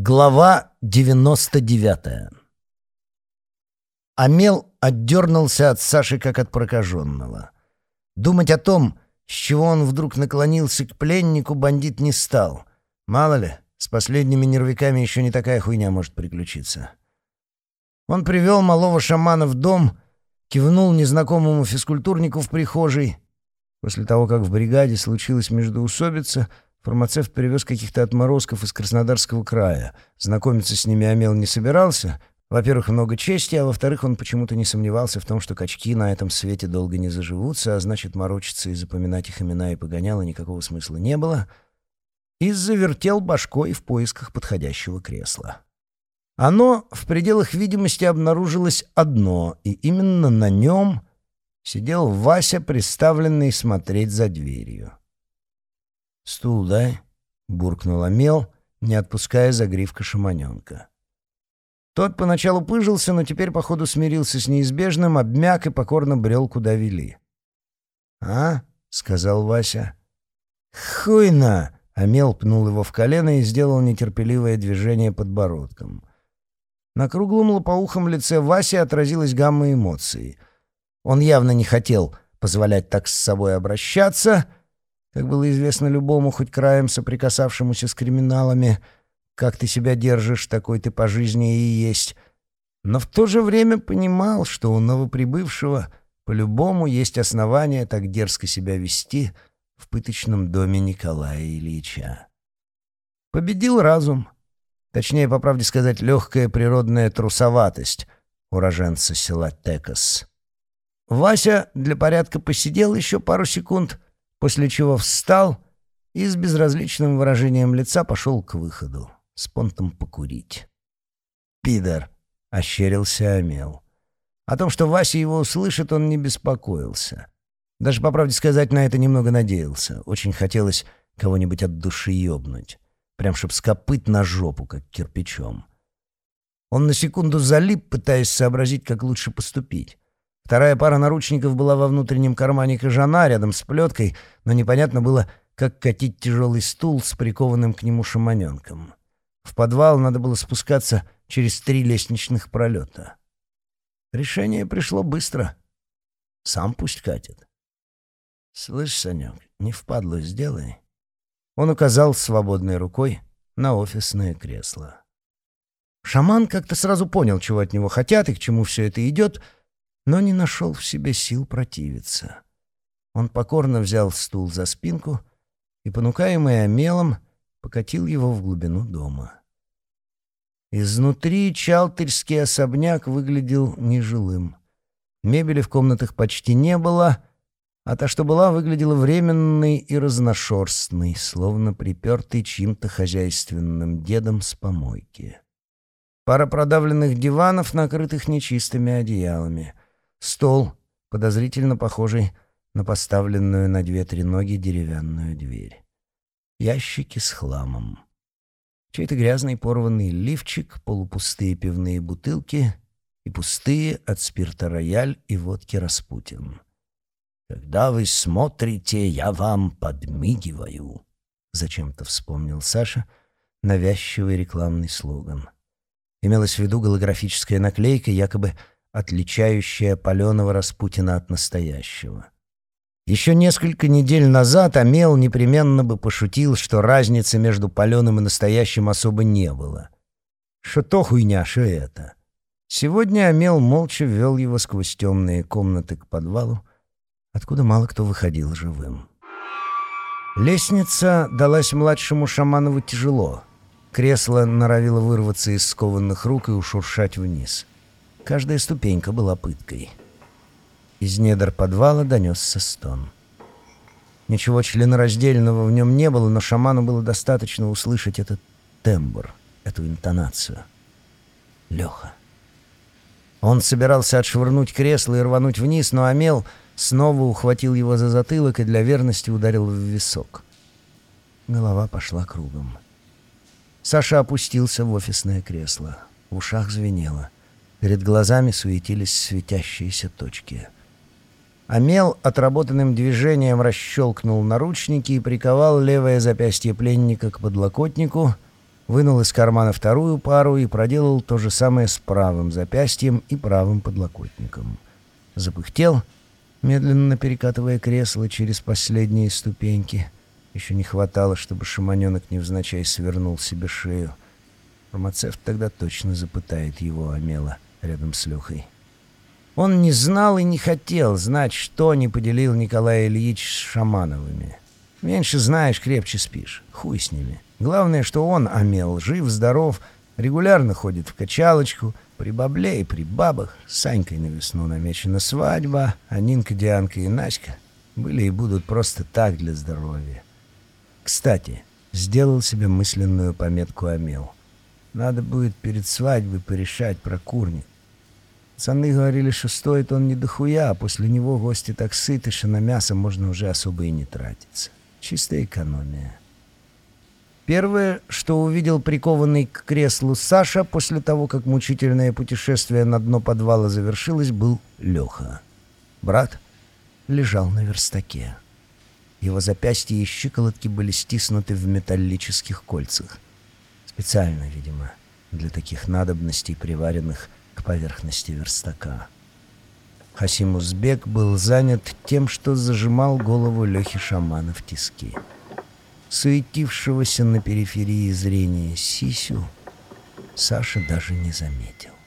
Глава 99 Амел отдернулся от Саши как от прокаженного. Думать о том, с чего он вдруг наклонился к пленнику, бандит не стал. Мало ли, с последними нервиками еще не такая хуйня может приключиться. Он привел малого шамана в дом, кивнул незнакомому физкультурнику в прихожей. После того, как в бригаде случилась междоусобица, фармацевт привез каких-то отморозков из Краснодарского края. Знакомиться с ними Амел не собирался. Во-первых, много чести, а во-вторых, он почему-то не сомневался в том, что качки на этом свете долго не заживутся, а значит, морочиться и запоминать их имена и погоняло никакого смысла не было. И завертел башкой в поисках подходящего кресла. Оно в пределах видимости обнаружилось одно, и именно на нем сидел Вася, приставленный смотреть за дверью. «Стул дай», — буркнул Амел, не отпуская загривка шаманенка. Тот поначалу пыжился, но теперь, походу, смирился с неизбежным, обмяк и покорно брел, куда вели. «А?» — сказал Вася. «Хуйна!» — Амел пнул его в колено и сделал нетерпеливое движение подбородком. На круглом лопоухом лице Васи отразилась гамма эмоций. Он явно не хотел позволять так с собой обращаться, как было известно любому, хоть краем соприкасавшемуся с криминалами, как ты себя держишь, такой ты по жизни и есть. Но в то же время понимал, что у новоприбывшего по-любому есть основания так дерзко себя вести в пыточном доме Николая Ильича. Победил разум — Точнее, по правде сказать, легкая природная трусоватость уроженца села Текас. Вася для порядка посидел еще пару секунд, после чего встал и с безразличным выражением лица пошел к выходу, с понтом покурить. «Пидор!» — ощерился Амел. О том, что Вася его услышит, он не беспокоился. Даже, по правде сказать, на это немного надеялся. Очень хотелось кого-нибудь от души ёбнуть прям чтоб с копыт на жопу, как кирпичом. Он на секунду залип, пытаясь сообразить, как лучше поступить. Вторая пара наручников была во внутреннем кармане кожана, рядом с плеткой, но непонятно было, как катить тяжелый стул с прикованным к нему шаманенком. В подвал надо было спускаться через три лестничных пролета. Решение пришло быстро. Сам пусть катит. «Слышь, Санек, не впадло сделай». Он указал свободной рукой на офисное кресло. Шаман как-то сразу понял, чего от него хотят и к чему все это идет, но не нашел в себе сил противиться. Он покорно взял стул за спинку и, понукаемый омелом, покатил его в глубину дома. Изнутри чалтырский особняк выглядел нежилым. Мебели в комнатах почти не было, а та, что была, выглядела временной и разношерстной, словно припертый чьим-то хозяйственным дедом с помойки. Пара продавленных диванов, накрытых нечистыми одеялами. Стол, подозрительно похожий на поставленную на две-три ноги деревянную дверь. Ящики с хламом. Чей-то грязный порванный лифчик, полупустые пивные бутылки и пустые от спирта рояль и водки распутин. «Когда вы смотрите, я вам подмигиваю», — зачем-то вспомнил Саша навязчивый рекламный слоган. Имелась в виду голографическая наклейка, якобы отличающая паленого Распутина от настоящего. Еще несколько недель назад Амел непременно бы пошутил, что разницы между паленым и настоящим особо не было. Что то хуйня, что это. Сегодня Амел молча ввел его сквозь темные комнаты к подвалу, откуда мало кто выходил живым. Лестница далась младшему Шаманову тяжело. Кресло норовило вырваться из скованных рук и ушуршать вниз. Каждая ступенька была пыткой. Из недр подвала донесся стон. Ничего членораздельного в нем не было, но шаману было достаточно услышать этот тембр, эту интонацию. Леха. Он собирался отшвырнуть кресло и рвануть вниз, но Амел снова ухватил его за затылок и для верности ударил в висок. Голова пошла кругом. Саша опустился в офисное кресло. В ушах звенело. Перед глазами суетились светящиеся точки. Амел отработанным движением расщелкнул наручники и приковал левое запястье пленника к подлокотнику, вынул из кармана вторую пару и проделал то же самое с правым запястьем и правым подлокотником. Запыхтел, медленно перекатывая кресло через последние ступеньки. Еще не хватало, чтобы шаманенок невзначай свернул себе шею. Фармацевт тогда точно запытает его омела рядом с Лехой. Он не знал и не хотел знать, что не поделил Николай Ильич с Шамановыми. Меньше знаешь, крепче спишь. Хуй с ними. Главное, что он, Амел, жив, здоров, регулярно ходит в качалочку, при бабле и при бабах. С Санькой на весну намечена свадьба, а Нинка, Дианка и Наська были и будут просто так для здоровья. Кстати, сделал себе мысленную пометку Амел. Надо будет перед свадьбой порешать про курник. Пацаны говорили, что стоит он не дохуя, а после него гости так сыты, что на мясо можно уже особо и не тратиться. Чистая экономия. Первое, что увидел прикованный к креслу Саша после того, как мучительное путешествие на дно подвала завершилось, был Леха. Брат лежал на верстаке. Его запястья и щиколотки были стиснуты в металлических кольцах. Специально, видимо, для таких надобностей, приваренных к поверхности верстака. Хасим Узбек был занят тем, что зажимал голову Лехи Шамана в тиски. Суетившегося на периферии зрения Сисю Саша даже не заметил.